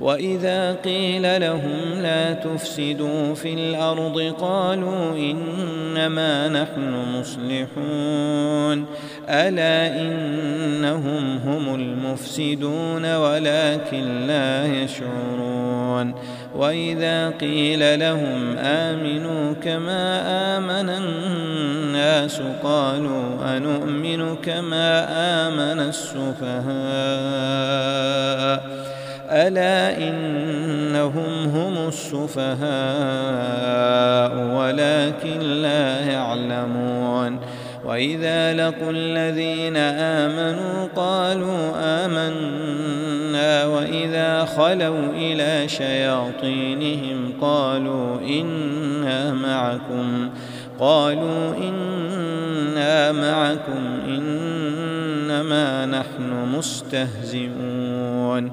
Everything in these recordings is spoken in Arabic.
وإذا قيل لهم لا تفسدوا في الأرض قالوا إنما نحن مصلحون. ألا إنهم هم المفسدون ولكن لا يشعرون. وإذا قيل لهم آمنوا كما آمن الناس قالوا أنؤمن كما آمن السفهاء. ألا إنهم هم السفهاء ولكن لا يعلمون. وإذا لقوا الذين آمنوا قالوا آمنا وإذا خلوا إلى شياطينهم قالوا إنا معكم قالوا إنا معكم إنما نحن مستهزئون.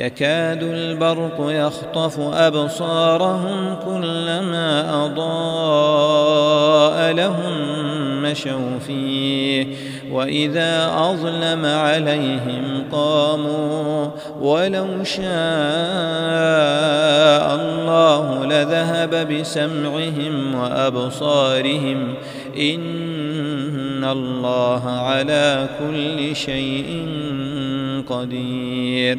يكاد البرق يخطف أبصارهم كلما أضاء لهم مشوا فيه. وإذا أظلم عليهم قاموا ولو شاء الله لذهب بسمعهم وأبصارهم. إن الله على كل شيء قدير.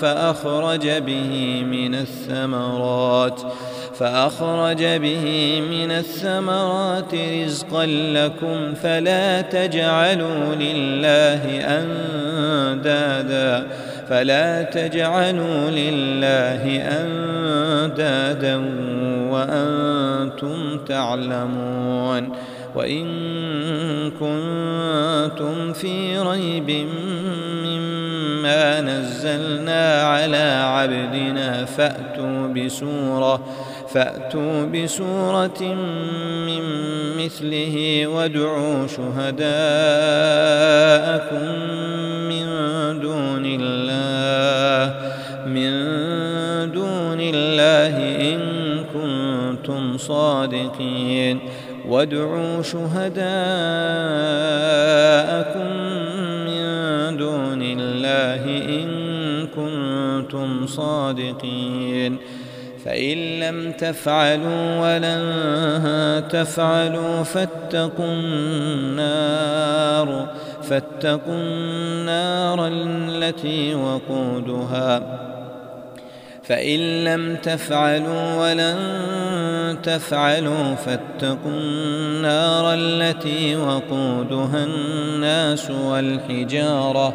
فأخرج به من الثمرات فأخرج به من الثمرات رزقا لكم فلا تجعلوا لله أندادا فلا تجعلوا لله أندادا وأنتم تعلمون وإن كنتم في ريب مما نزلنا على عبدنا فأتوا بسورة فأتوا بسورة من مثله وادعوا شهداءكم من دون الله من دون الله إن كنتم صادقين وادعوا شهداءكم صادقين فإن لم تفعلوا ولن تفعلوا فاتقوا النار فاتقوا النار التي وقودها. فإن لم تفعلوا ولن تفعلوا فاتقوا النار التي وقودها الناس والحجارة.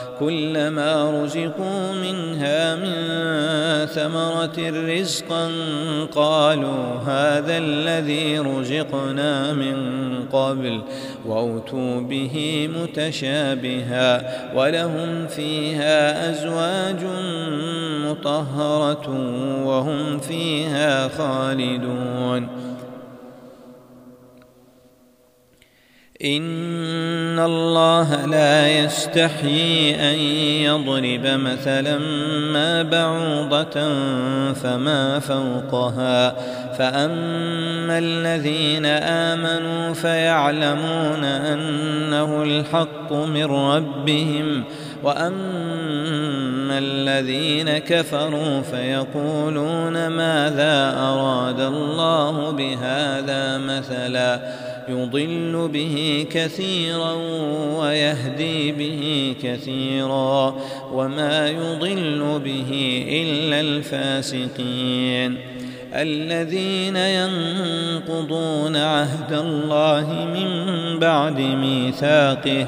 كلما رزقوا منها من ثمرة رزقا قالوا هذا الذي رزقنا من قبل وأوتوا به متشابها ولهم فيها أزواج مطهرة وهم فيها خالدون إن الله لا يستحيي أن يضرب مثلا ما بعوضة فما فوقها. فأما الذين آمنوا فيعلمون أنه الحق من ربهم وأما الذين كفروا فيقولون ماذا أراد الله بهذا مثلاً. يضل به كثيرا ويهدي به كثيرا وما يضل به إلا الفاسقين. الذين ينقضون عهد الله من بعد ميثاقه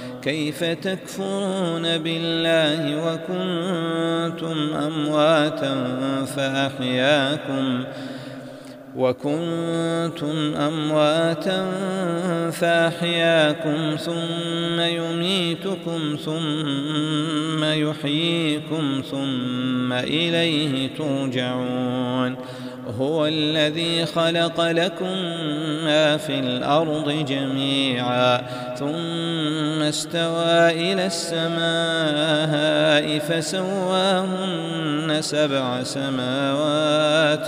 كيف تكفرون بالله وكنتم أمواتا فأحياكم وكنتم أمواتا فأحياكم ثم يميتكم ثم يحييكم ثم إليه ترجعون هو الذي خلق لكم ما في الأرض جميعا ثم استوى إلى السماء فسواهن سبع سماوات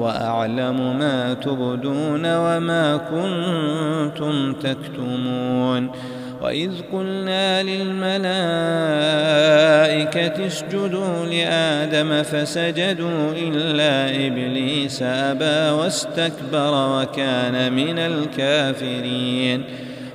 وأعلم ما تبدون وما كنتم تكتمون وإذ قلنا للملائكة اسجدوا لآدم فسجدوا إلا إبليس أبى واستكبر وكان من الكافرين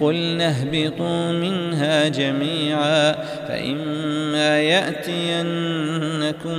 قلنا اهبطوا منها جميعا فإما يأتينكم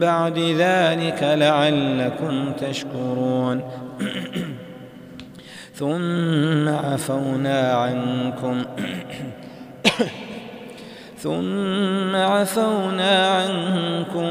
بعد ذلك لعلكم تشكرون. ثم عفونا عنكم. ثم عفونا عنكم.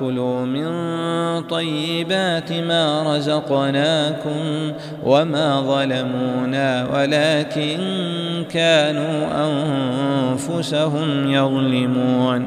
كلوا من طيبات ما رزقناكم وما ظلمونا ولكن كانوا أنفسهم يظلمون